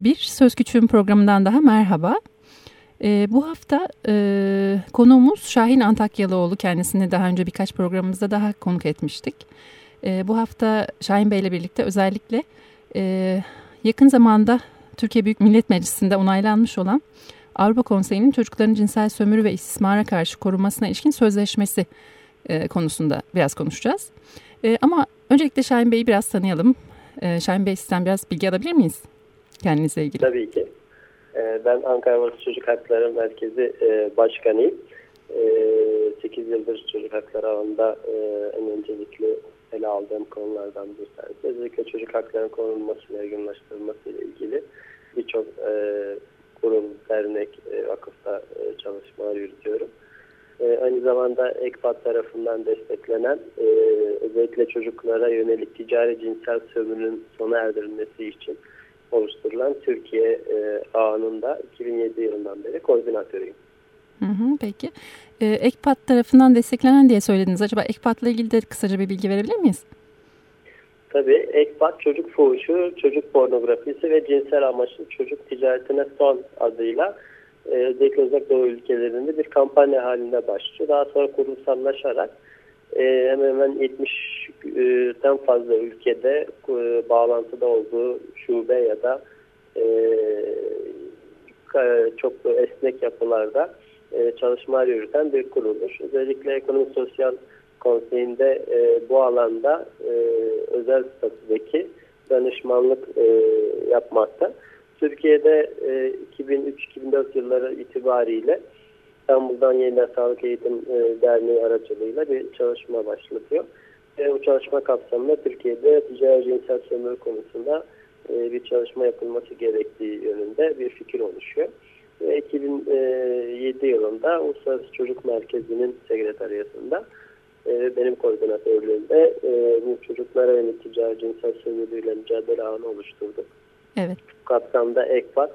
Bir Söz Küçüğün programından daha merhaba. E, bu hafta e, konuğumuz Şahin Antakyalıoğlu. Kendisini daha önce birkaç programımızda daha konuk etmiştik. E, bu hafta Şahin Bey ile birlikte özellikle e, yakın zamanda Türkiye Büyük Millet Meclisi'nde onaylanmış olan Avrupa Konseyi'nin çocukların cinsel sömürü ve istismara karşı korunmasına ilişkin sözleşmesi e, konusunda biraz konuşacağız. E, ama öncelikle Şahin Bey'i biraz tanıyalım. E, Şahin Bey sizden biraz bilgi alabilir miyiz? Kendinizle ilgili. Tabii ki. Ee, ben Ankara Valisi Çocuk Hakları Merkezi e, Başkanıyım. 8 ee, yıldır çocuk hakları alanında e, en öncelikli ele aldığım konulardan bir tanesi. Özellikle çocuk haklarının korunması ve yaygınlaştırılması ile ilgili birçok e, kurum, dernek, vakıfta çalışmalar yürütüyorum. Aynı zamanda EKPAT tarafından desteklenen özellikle çocuklara yönelik ticari cinsel sömürünün sona erdirilmesi için oluşturulan Türkiye e, ağının da 2007 yılından beri koordinatörüyüm. Hı hı, peki. E, EKPAT tarafından desteklenen diye söylediniz. Acaba EKPAT'la ilgili de kısaca bir bilgi verebilir miyiz? Tabii EKPAT çocuk fuhuşu, çocuk pornografisi ve cinsel amaçlı çocuk ticaretine son adıyla e, özellikle uzak doğu ülkelerinde bir kampanya halinde başlıyor. Daha sonra kurumsallaşarak e, hemen hemen 70'ten fazla ülkede e, bağlantıda olduğu şube ya da e, çok esnek yapılarda e, çalışmalar yürüten bir kuruluş. Özellikle Ekonomi Sosyal Konseyi'nde e, bu alanda özel statüdeki danışmanlık yapmakta. Türkiye'de e, 2003-2004 yılları itibariyle İstanbul'dan Yeniden Sağlık Eğitim e, Derneği aracılığıyla bir çalışma başlatıyor. Ve bu çalışma kapsamında Türkiye'de ticari cinsel sömürü konusunda e, bir çalışma yapılması gerektiği yönünde bir fikir oluşuyor. Ve 2007 yılında Uluslararası Çocuk Merkezi'nin sekreteriyasında e, benim koordinatörlüğümde bu çocuklara yönelik ticari cinsel sömürüyle mücadele ağını oluşturduk. Evet. Bu kapsamda EKPAT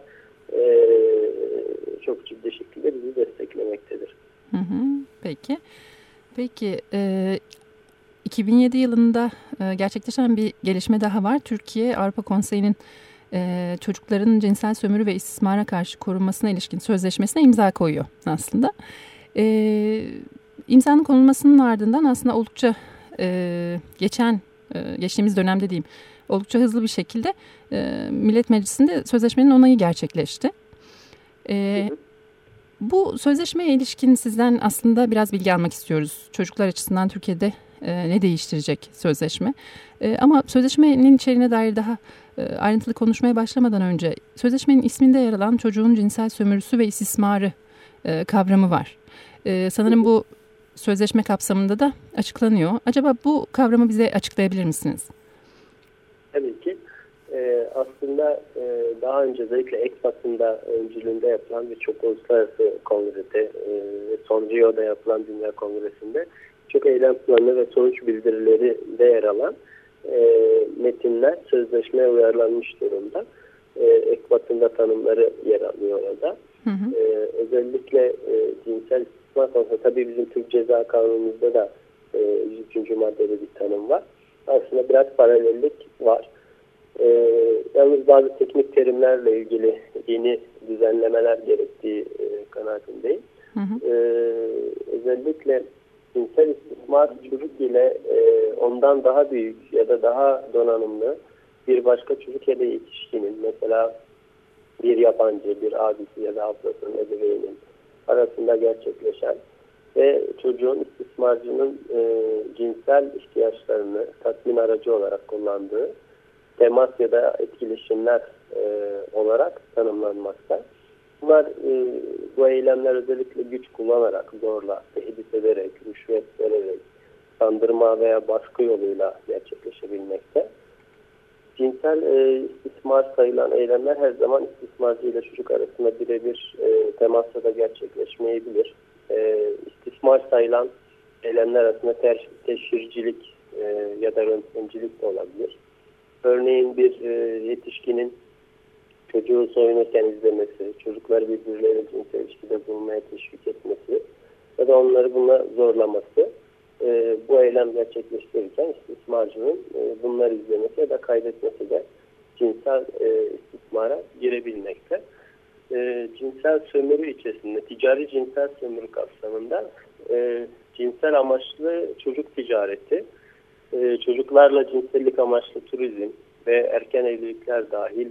çok ciddi şekilde bizi desteklemektedir. Hı hı, peki. Peki e, 2007 yılında e, gerçekleşen bir gelişme daha var. Türkiye Avrupa Konseyi'nin e, çocukların cinsel sömürü ve istismara karşı korunmasına ilişkin sözleşmesine imza koyuyor aslında. E, imzanın konulmasının ardından aslında oldukça e, geçen e, geçtiğimiz dönemde diyeyim oldukça hızlı bir şekilde e, Millet Meclisi'nde sözleşmenin onayı gerçekleşti. E, bu sözleşmeye ilişkin sizden aslında biraz bilgi almak istiyoruz. Çocuklar açısından Türkiye'de e, ne değiştirecek sözleşme? E, ama sözleşmenin içeriğine dair daha e, ayrıntılı konuşmaya başlamadan önce sözleşmenin isminde yer alan çocuğun cinsel sömürüsü ve istismarı e, kavramı var. E, sanırım bu sözleşme kapsamında da açıklanıyor. Acaba bu kavramı bize açıklayabilir misiniz? E, aslında e, daha önce özellikle ECPAS'ında öncülüğünde yapılan birçok uluslararası kongrede e, son Rio'da yapılan Dünya Kongresi'nde çok eylem planı ve sonuç bildirileri de yer alan e, metinler sözleşmeye uyarlanmış durumda. E, ECPAS'ın da tanımları yer alıyor orada. Hı hı. E, özellikle e, cinsel istismar konusunda tabii bizim Türk Ceza Kanunumuzda da e, 103. maddede bir tanım var. Aslında biraz paralellik var. E, yalnız bazı teknik terimlerle ilgili yeni düzenlemeler gerektiği e, kanaatindeyim. Hı hı. E, özellikle cinsel istismar çocuk ile e, ondan daha büyük ya da daha donanımlı bir başka çocuk ya da yetişkinin mesela bir yabancı, bir abisi ya da ablasının, ebeveynin arasında gerçekleşen ve çocuğun istismarcının e, cinsel ihtiyaçlarını tatmin aracı olarak kullandığı temas ya da etkileşimler e, olarak tanımlanmakta. Bunlar e, bu eylemler özellikle güç kullanarak, zorla, tehdit ederek, rüşvet vererek, sandırma veya baskı yoluyla gerçekleşebilmekte. Cinsel e, istismar sayılan eylemler her zaman istismarcı ile çocuk arasında birebir e, temasla da gerçekleşmeyebilir. E, istismar sayılan eylemler arasında ter, teşhircilik e, ya da röntgencilik de olabilir. Örneğin bir e, yetişkinin çocuğu soyunurken izlemesi, çocukları birbirleriyle cinsel ilişkide bulunmaya teşvik etmesi ya da onları buna zorlaması e, bu eylem gerçekleştirirken istismarcının e, bunları izlemesi ya da kaydetmesi de cinsel e, istismara girebilmekte. E, cinsel sömürü içerisinde, ticari cinsel sömürü kapsamında e, cinsel amaçlı çocuk ticareti, e, çocuklarla cinsellik amaçlı turizm ve erken evlilikler dahil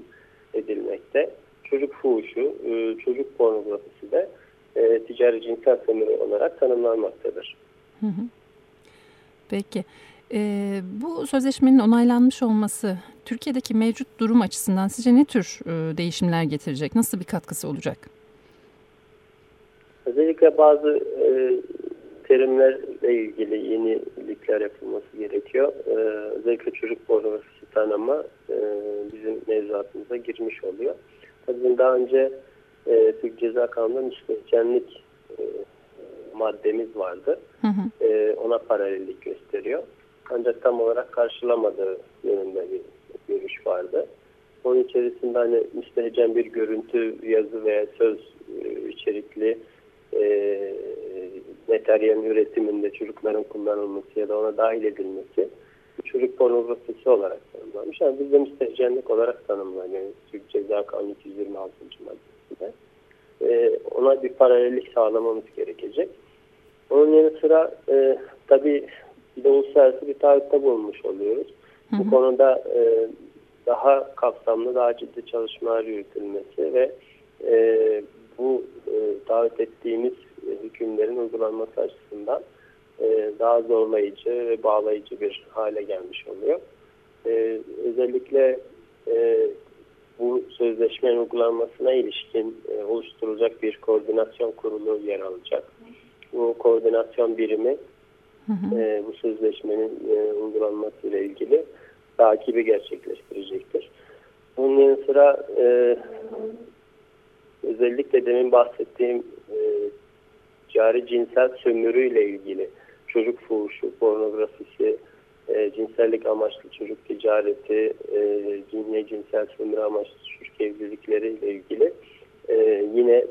edilmekte. Çocuk fuhuşu, e, çocuk pornografisi de e, ticari cinsel sömürü olarak tanımlanmaktadır. Hı hı. Peki. E, bu sözleşmenin onaylanmış olması Türkiye'deki mevcut durum açısından sizce ne tür e, değişimler getirecek? Nasıl bir katkısı olacak? Özellikle bazı e, terimlerle ilgili yenilikler yapılması gerekiyor. E, özellikle çocuk pornografisi tanıma e, bizim mevzuatımıza girmiş oluyor. Tabii daha önce e, Türk Ceza Kanunu'nda müstehcenlik e, maddemiz vardı. Hı hı. E, ona paralellik gösteriyor. Ancak tam olarak karşılamadığı yönünde bir görüş vardı. Onun içerisinde hani müstehcen bir görüntü, yazı veya söz e, içerikli e, materyalin üretiminde çocukların kullanılması ya da ona dahil edilmesi çocuk pornografisi olarak tanımlanmış. Yani bizde müstehcenlik olarak tanımlanıyor. Türk Ceza Kanunu 226. maddesinde. E, ona bir paralellik sağlamamız gerekecek. Onun yanı sıra e, tabii bir de uluslararası bir taahhütte bulunmuş oluyoruz. Hı hı. Bu konuda e, daha kapsamlı, daha ciddi çalışmalar yürütülmesi ve e, bu e, davet ettiğimiz hükümlerin uygulanması açısından e, daha zorlayıcı ve bağlayıcı bir hale gelmiş oluyor. E, özellikle e, bu sözleşmenin uygulanmasına ilişkin e, oluşturulacak bir koordinasyon kurulu yer alacak. Bu koordinasyon birimi hı hı. E, bu sözleşmenin e, uygulanması ile ilgili takibi gerçekleştirecektir. Bunun yanı sıra e, özellikle demin bahsettiğim e, cari cinsel sömürüyle ilgili çocuk fuhuşu, pornografisi, e, cinsellik amaçlı çocuk ticareti, e, yine cinsel sömürü amaçlı çocuk evlilikleriyle ilgili e, yine e,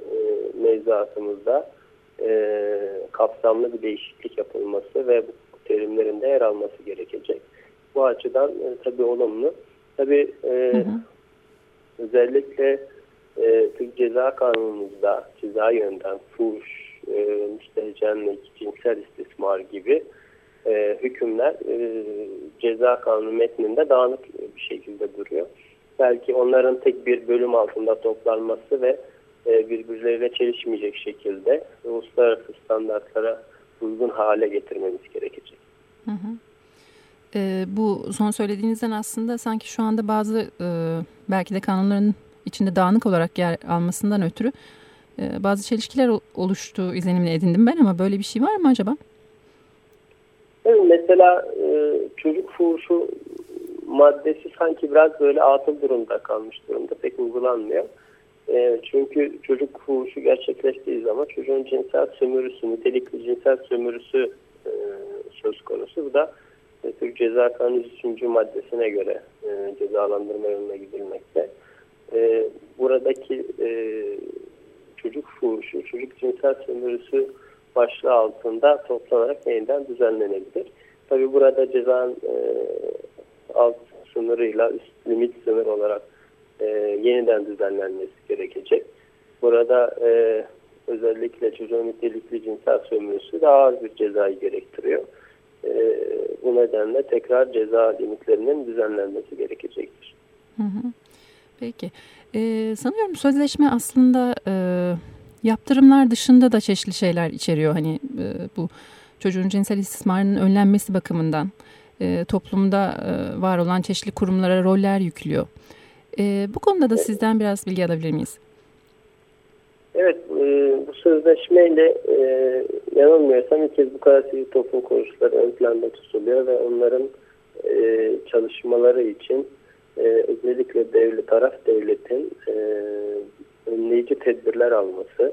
mevzuatımızda e, kapsamlı bir değişiklik yapılması ve bu terimlerin de yer alması gerekecek. Bu açıdan e, tabii olumlu. Tabii e, hı hı. özellikle e, Türk Ceza Kanunumuzda ceza yönden fuhuş, e, müstehcenlik, cinsel istismar gibi e, hükümler e, ceza kanunu metninde dağınık bir şekilde duruyor. Belki onların tek bir bölüm altında toplanması ve e, birbirleriyle çelişmeyecek şekilde uluslararası standartlara uygun hale getirmemiz gerekecek. Hı hı. E, bu son söylediğinizden aslında sanki şu anda bazı e, belki de kanunların içinde dağınık olarak yer almasından ötürü e, bazı çelişkiler oluştuğu izlenimini edindim ben ama böyle bir şey var mı acaba? Evet, mesela e, çocuk fuhuşu maddesi sanki biraz böyle atıl durumda kalmış durumda pek uygulanmıyor. E, çünkü çocuk fuhuşu gerçekleştiği zaman çocuğun cinsel sömürüsü, nitelikli cinsel sömürüsü e, söz konusu. Bu da e, Türk Ceza Kanunu 3. maddesine göre cezalandırma yoluna gidilmekte. Buradaki çocuk fuhuşu, çocuk cinsel sömürüsü başlığı altında toplanarak yeniden düzenlenebilir. Tabi burada cezanın e, alt sınırıyla üst limit sınır olarak e, yeniden düzenlenmesi gerekecek. Burada e, özellikle çocuğun nitelikli cinsel sömürüsü daha ağır bir cezayı gerektiriyor. E, bu nedenle tekrar ceza limitlerinin düzenlenmesi gerekecektir. Hı hı. Peki. Ee, sanıyorum sözleşme aslında e, yaptırımlar dışında da çeşitli şeyler içeriyor. Hani e, bu çocuğun cinsel istismarının önlenmesi bakımından e, toplumda e, var olan çeşitli kurumlara roller yüklüyor. E, bu konuda da sizden biraz bilgi alabilir miyiz? Evet, e, bu sözleşmeyle e, yanılmıyorsam ilk kez bu kadar sivil toplum kuruluşları ön planda tutuluyor ve onların e, çalışmaları için e, özellikle devlet taraf devletin e, önleyici tedbirler alması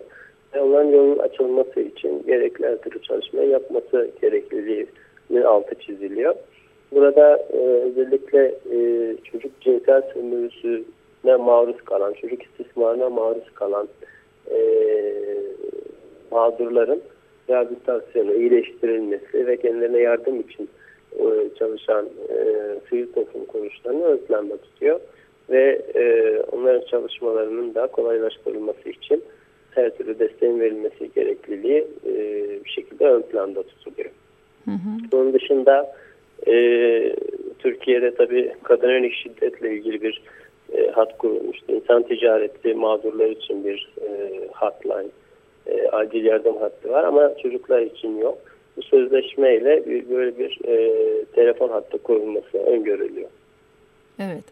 ve onların yolun açılması için gerekli her türlü yapması gerekliliğinin altı çiziliyor. Burada e, özellikle e, çocuk cinsel sömürüsüne maruz kalan, çocuk istismarına maruz kalan e, mağdurların rehabilitasyonu, iyileştirilmesi ve kendilerine yardım için çalışan e, sivil toplum kuruluşlarını ön planda tutuyor. ve e, onların çalışmalarının da kolaylaştırılması için her türlü desteğin verilmesi gerekliliği e, bir şekilde ön planda tutuluyor. Hı hı. Bunun dışında e, Türkiye'de tabii kadın yönelik şiddetle ilgili bir e, hat kurulmuştu. İnsan ticareti mağdurlar için bir e, hotline, e, acil yardım hattı var ama çocuklar için yok. Bu sözleşmeyle böyle bir e, telefon hattı kurulması öngörülüyor. Evet.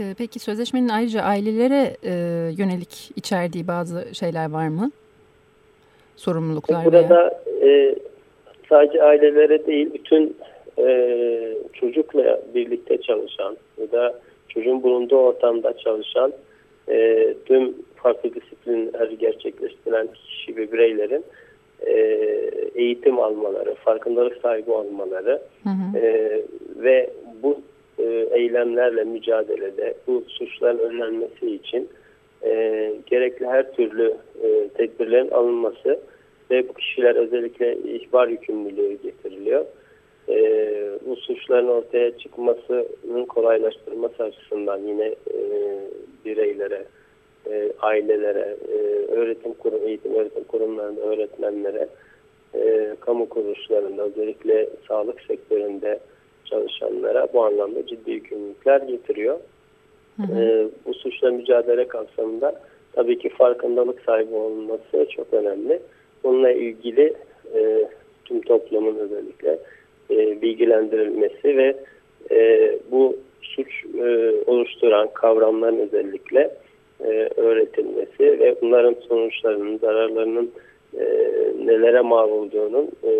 E, peki sözleşmenin ayrıca ailelere e, yönelik içerdiği bazı şeyler var mı? Sorumluluklar Burada e, sadece ailelere değil bütün e, çocukla birlikte çalışan ya da çocuğun bulunduğu ortamda çalışan e, tüm farklı disiplinler gerçekleştiren kişi ve bireylerin e, eğitim almaları, farkındalık sahibi olmaları hı hı. E, ve bu e, eylemlerle mücadelede bu suçların önlenmesi için e, gerekli her türlü e, tedbirlerin alınması ve bu kişiler özellikle ihbar yükümlülüğü getiriliyor. E, bu suçların ortaya çıkmasının kolaylaştırması açısından yine e, bireylere, e, ailelere, e, öğretim kurum, eğitim öğretim kurumlarında öğretmenlere, e, kamu kuruluşlarında özellikle sağlık sektöründe çalışanlara bu anlamda ciddi yükümlülükler getiriyor. Hı hı. E, bu suçla mücadele kapsamında tabii ki farkındalık sahibi olması çok önemli. Bununla ilgili e, tüm toplumun özellikle e, bilgilendirilmesi ve e, bu suç e, oluşturan kavramların özellikle e, öğretilmesi ve bunların sonuçlarının, zararlarının e, nelere mal olduğunun e,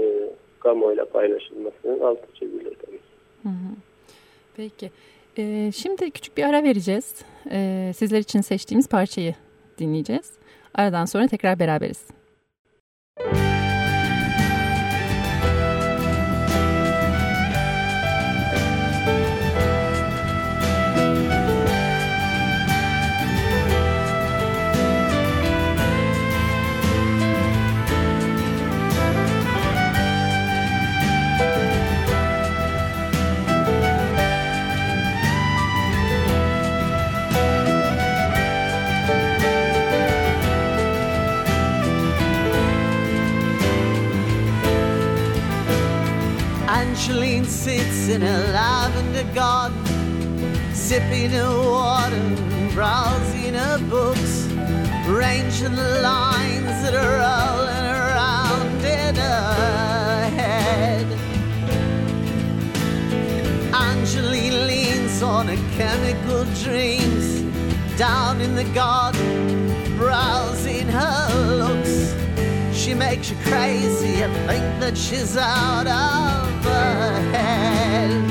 kamuoyuyla paylaşılmasının altı çizilir tabii. Hı hı. Peki. Ee, şimdi küçük bir ara vereceğiz. Ee, sizler için seçtiğimiz parçayı dinleyeceğiz. Aradan sonra tekrar beraberiz. Müzik sipping her water, browsing her books, arranging the lines that are rolling around in her head. Angeline leans on her chemical dreams, down in the garden, browsing her looks. She makes you crazy and think that she's out of her head.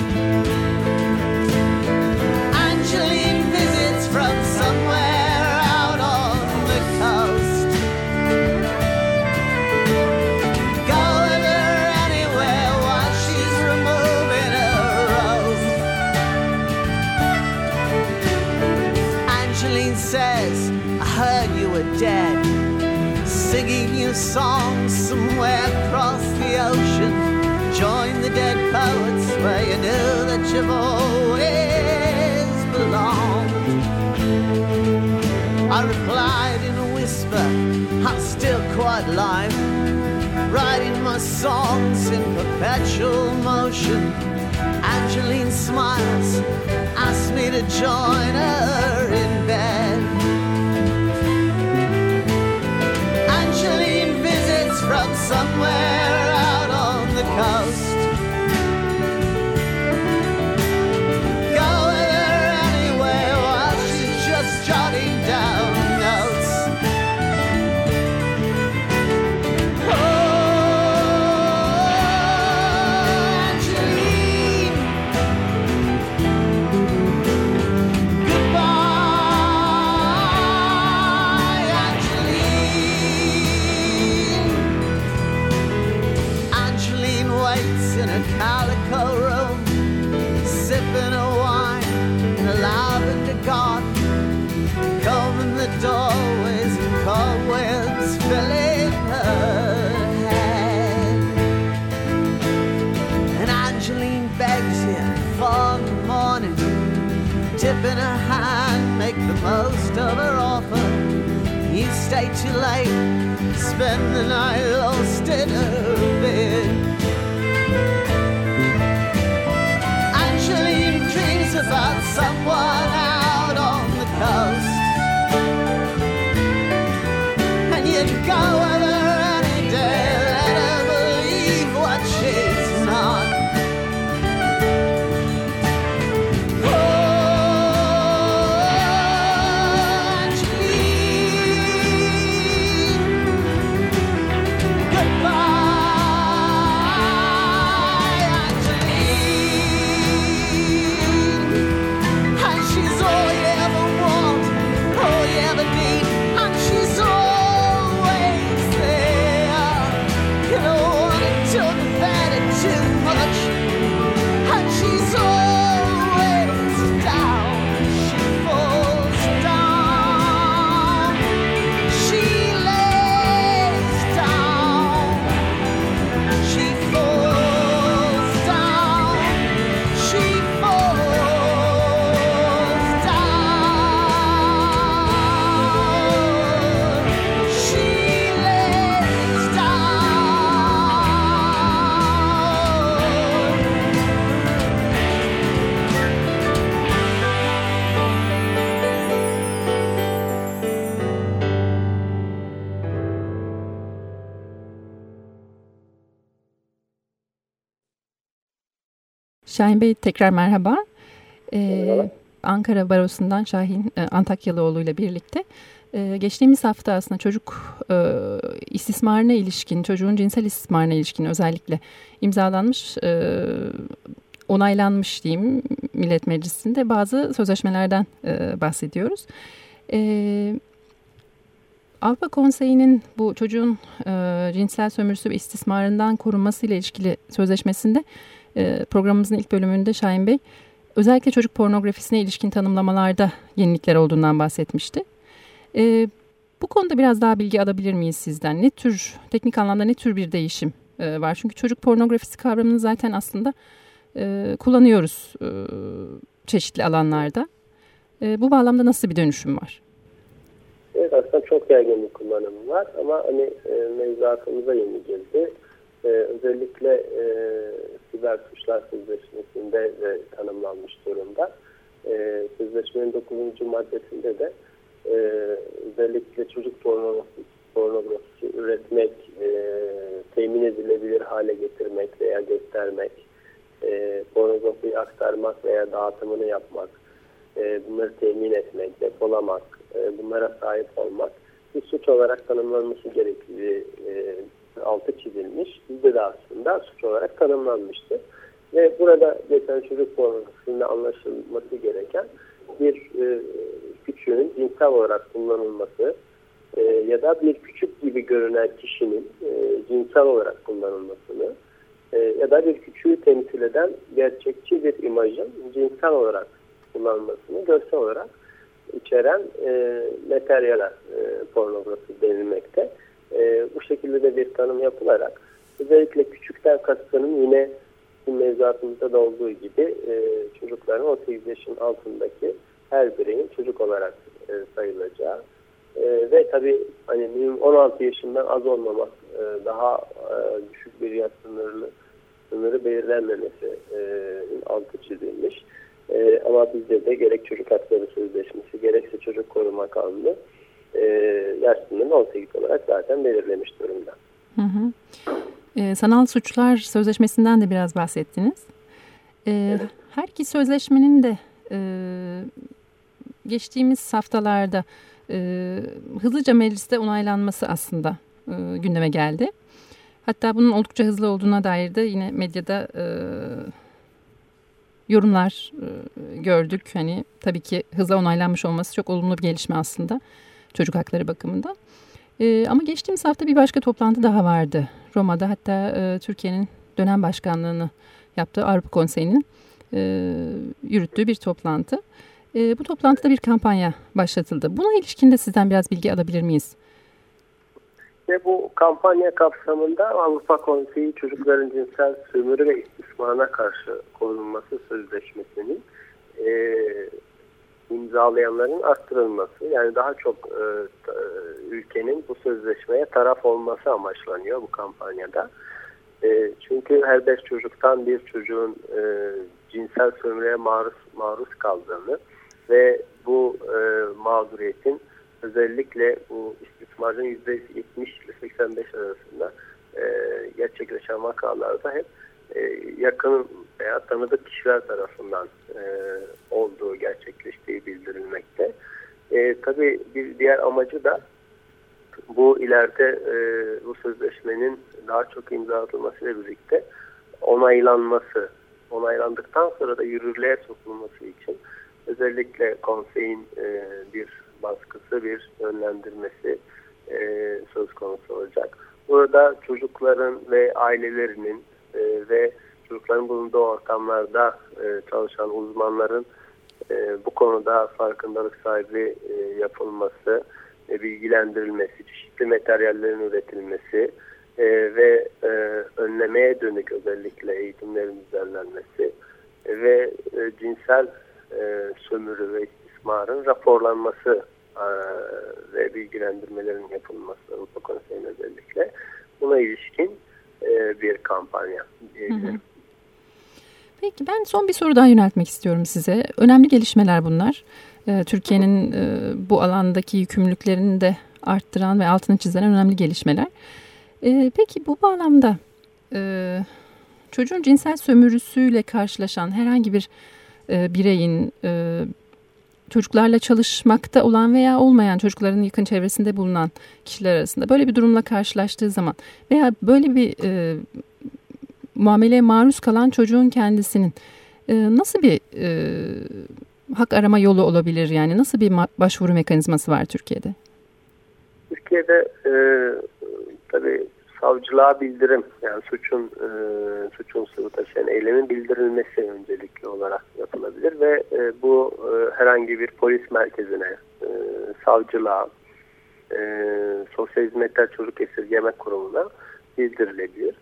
Songs somewhere across the ocean. Join the dead poets where you knew that you've always belonged. I replied in a whisper, I'm still quite alive, writing my songs in perpetual motion. Angeline smiles, asks me to join her in Şahin Bey tekrar merhaba. Ee, Ankara Barosu'ndan Şahin e, Antakyalıoğlu ile birlikte e, geçtiğimiz hafta aslında çocuk e, istismarına ilişkin, çocuğun cinsel istismarına ilişkin özellikle imzalanmış, e, onaylanmış diyeyim Millet Meclisi'nde bazı sözleşmelerden e, bahsediyoruz. E, Avrupa Konseyi'nin bu çocuğun e, cinsel sömürüsü ve istismarından korunması ile ilişkili sözleşmesinde e, programımızın ilk bölümünde Şahin Bey özellikle çocuk pornografisine ilişkin tanımlamalarda yenilikler olduğundan bahsetmişti. E, bu konuda biraz daha bilgi alabilir miyiz sizden? Ne tür, teknik anlamda ne tür bir değişim e, var? Çünkü çocuk pornografisi kavramını zaten aslında kullanıyoruz çeşitli alanlarda. Bu bağlamda nasıl bir dönüşüm var? Evet aslında çok yaygın bir kullanım var ama hani e, mevzuatımıza yeni girdi. E, özellikle e, siber suçlar sözleşmesinde de tanımlanmış durumda. E, sözleşmenin 9. maddesinde de e, özellikle çocuk pornografisi, pornografisi üretmek, e, temin edilebilir hale getirmek veya göstermek, e, pornografiyi aktarmak veya dağıtımını yapmak, e, bunları temin etmek, depolamak, e, bunlara sahip olmak bir suç olarak tanımlanması gerektiği e, altı çizilmiş. Bizde de aslında suç olarak tanımlanmıştı. Ve burada geçen çocuk pornografisinde anlaşılması gereken bir e, küçüğün cinsel olarak kullanılması e, ya da bir küçük gibi görünen kişinin e, cinsel olarak kullanılmasını e, ya da bir küçüğü temsil eden gerçekçi bir imajın cinsel olarak kullanılmasını görsel olarak içeren e, materyale e, pornografi denilmekte. E, bu şekilde de bir tanım yapılarak özellikle küçükten kastının yine bizim mevzuatımızda da olduğu gibi e, çocukların 18 yaşın altındaki her bireyin çocuk olarak e, sayılacağı e, ve tabii hani 16 yaşından az olmamak e, daha e, düşük bir yaş sınırlı sınırı belirlenmemesi e, altı çizilmiş. E, ama bizde de gerek çocuk hakları sözleşmesi gerekse çocuk koruma kanunu e, yaş sınırını 18 olarak zaten belirlemiş durumda. Hı hı. E, sanal suçlar sözleşmesinden de biraz bahsettiniz. E, evet. Her iki sözleşmenin de e, geçtiğimiz haftalarda e, hızlıca mecliste onaylanması aslında e, gündeme geldi. Hatta bunun oldukça hızlı olduğuna dair de yine medyada e, yorumlar e, gördük. Hani tabii ki hızla onaylanmış olması çok olumlu bir gelişme aslında çocuk hakları bakımından. E, ama geçtiğimiz hafta bir başka toplantı daha vardı. Roma'da hatta e, Türkiye'nin dönem başkanlığını yaptığı Avrupa Konseyi'nin e, yürüttüğü bir toplantı. E, bu toplantıda bir kampanya başlatıldı. Buna ilişkin de sizden biraz bilgi alabilir miyiz? Ve bu kampanya kapsamında Avrupa Konseyi çocukların cinsel sömürü ve istismarına karşı korunması sözleşmesinin e, imzalayanların arttırılması yani daha çok e, ülkenin bu sözleşmeye taraf olması amaçlanıyor bu kampanyada. E, çünkü her beş çocuktan bir çocuğun e, cinsel sömürüye maruz, maruz kaldığını ve bu e, mağduriyetin özellikle bu istismarın %70 ile 85 arasında e, gerçekleşen vakalarda hep e, yakın veya tanıdık kişiler tarafından e, olduğu gerçekleştiği bildirilmekte. E, tabii bir diğer amacı da bu ileride e, bu sözleşmenin daha çok imza atılmasıyla birlikte onaylanması, onaylandıktan sonra da yürürlüğe sokulması için özellikle konseyin e, bir baskısı, bir yönlendirmesi e, söz konusu olacak. Burada çocukların ve ailelerinin e, ve çocukların bulunduğu ortamlarda e, çalışan uzmanların e, bu konuda farkındalık sahibi e, yapılması, e, bilgilendirilmesi, çeşitli materyallerin üretilmesi e, ve e, önlemeye dönük özellikle eğitimlerin düzenlenmesi e, ve e, cinsel e, sömürü ve istismarın raporlanması e, ve bilgilendirmelerin yapılması Avrupa Konseyi'nin özellikle buna ilişkin e, bir kampanya. Peki ben son bir soru daha yöneltmek istiyorum size. Önemli gelişmeler bunlar. Ee, Türkiye'nin e, bu alandaki yükümlülüklerini de arttıran ve altını çizen önemli gelişmeler. Ee, peki bu bağlamda e, çocuğun cinsel sömürüsüyle karşılaşan herhangi bir e, bireyin çocuklarla çalışmakta olan veya olmayan çocukların yakın çevresinde bulunan kişiler arasında böyle bir durumla karşılaştığı zaman veya böyle bir muameleye maruz kalan çocuğun kendisinin e, nasıl bir e, hak arama yolu olabilir yani nasıl bir başvuru mekanizması var Türkiye'de? Türkiye'de e, tabii savcılığa bildirim yani suçun e, suçun sıvı taşıyan eylemin bildirilmesi öncelikli olarak yapılabilir ve e, bu e, herhangi bir polis merkezine, e, savcılığa, e, sosyal hizmetler çocuk esirgeme kurumuna bildirilebilir.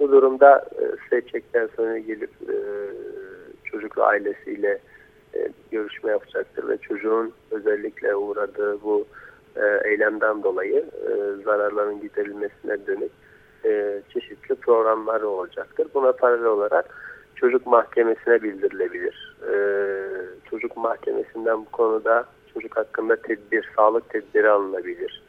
Bu durumda seçecekten sonra gelip e, çocuklu ailesiyle e, görüşme yapacaktır ve çocuğun özellikle uğradığı bu e, eylemden dolayı e, zararların giderilmesine dönük e, çeşitli programları olacaktır. Buna paralel olarak çocuk mahkemesine bildirilebilir. Çocuk mahkemesinden bu konuda çocuk hakkında tedbir, sağlık tedbiri alınabilir.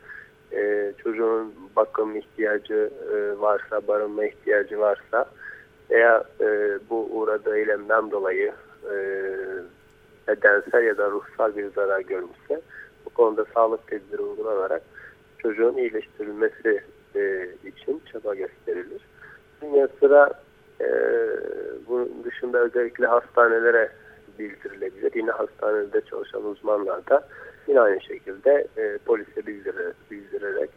E, çocuğun bakım ihtiyacı e, varsa, barınma ihtiyacı varsa veya e, bu uğradığı eylemden dolayı e, bedensel ya da ruhsal bir zarar görmüşse bu konuda sağlık tedbiri uygulanarak çocuğun iyileştirilmesi e, için çaba gösterilir. Bunun sıra e, bunun dışında özellikle hastanelere bildirilebilir. Yine hastanede çalışan uzmanlar da yine aynı şekilde e, polise bildirerek, bildirerek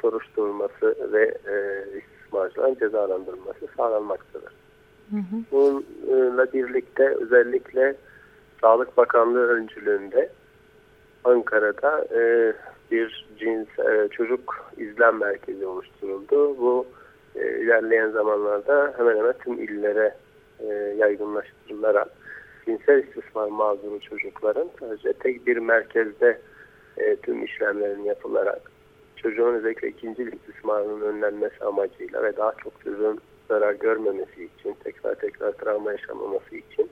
soruşturulması ve e, istismarcıların cezalandırılması sağlanmaktadır. Hı hı. Bununla birlikte özellikle Sağlık Bakanlığı öncülüğünde Ankara'da e, bir cins e, çocuk izlem merkezi oluşturuldu. Bu e, ilerleyen zamanlarda hemen hemen tüm illere e, yaygınlaştırılarak cinsel istismar mağduru çocukların sadece tek bir merkezde e, tüm işlemlerin yapılarak çocuğun özellikle ikinci istismarının önlenmesi amacıyla ve daha çok çocuğun zarar görmemesi için, tekrar tekrar travma yaşamaması için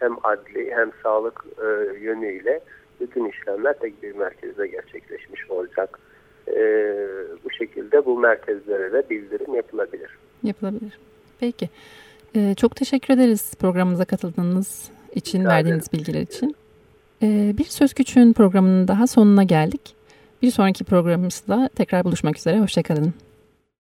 hem adli hem sağlık e, yönüyle bütün işlemler tek bir merkezde gerçekleşmiş olacak. E, bu şekilde bu merkezlere de bildirim yapılabilir. Yapılabilir. Peki. Ee, çok teşekkür ederiz programımıza katıldığınız için, Rica verdiğiniz ederim. bilgiler için. Ee, bir Söz Küçüğün programının daha sonuna geldik. Bir sonraki programımızda tekrar buluşmak üzere. Hoşçakalın.